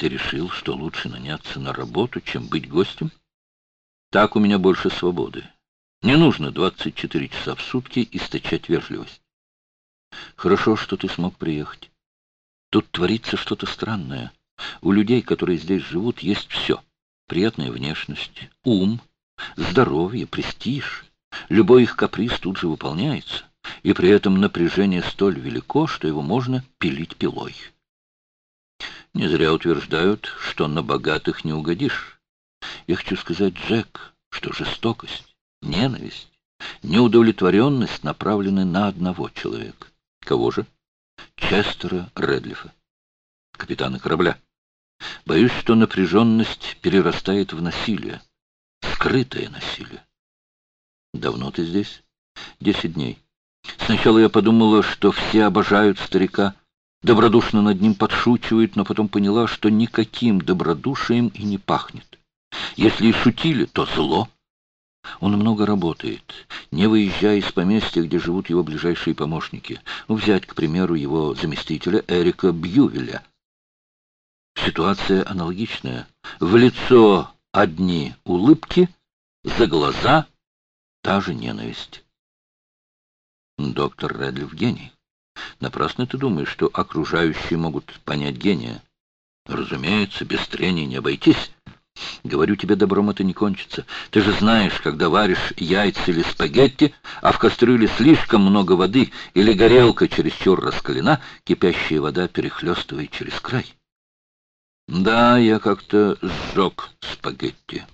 Ты решил, что лучше наняться на работу, чем быть гостем? Так у меня больше свободы. Не нужно 24 часа в сутки источать вежливость. Хорошо, что ты смог приехать. Тут творится что-то странное. У людей, которые здесь живут, есть все. Приятная внешность, ум, здоровье, престиж. Любой их каприз тут же выполняется. И при этом напряжение столь велико, что его можно пилить пилой. Не зря утверждают, что на богатых не угодишь. Я хочу сказать, Джек, что жестокость, ненависть, неудовлетворенность направлены на одного человека. Кого же? Честера Редлифа, капитана корабля. Боюсь, что напряженность перерастает в насилие, скрытое насилие. Давно ты здесь? Десять дней. Сначала я подумала, что все обожают старика, добродушно над ним подшучивают, но потом поняла, что никаким добродушием и не пахнет. Если и шутили, то зло. Он много работает, не выезжая из поместья, где живут его ближайшие помощники. Ну, взять, к примеру, его заместителя Эрика Бьювеля. Ситуация аналогичная. В лицо одни улыбки, за глаза та же ненависть. Доктор Редлиф гений. Напрасно ты думаешь, что окружающие могут понять гения. Разумеется, без трения не обойтись. Говорю тебе, добром это не кончится. Ты же знаешь, когда варишь яйца или спагетти, а в кастрюле слишком много воды или горелка чересчур раскалена, кипящая вода перехлестывает через край. Да, я как-то сжег спагетти.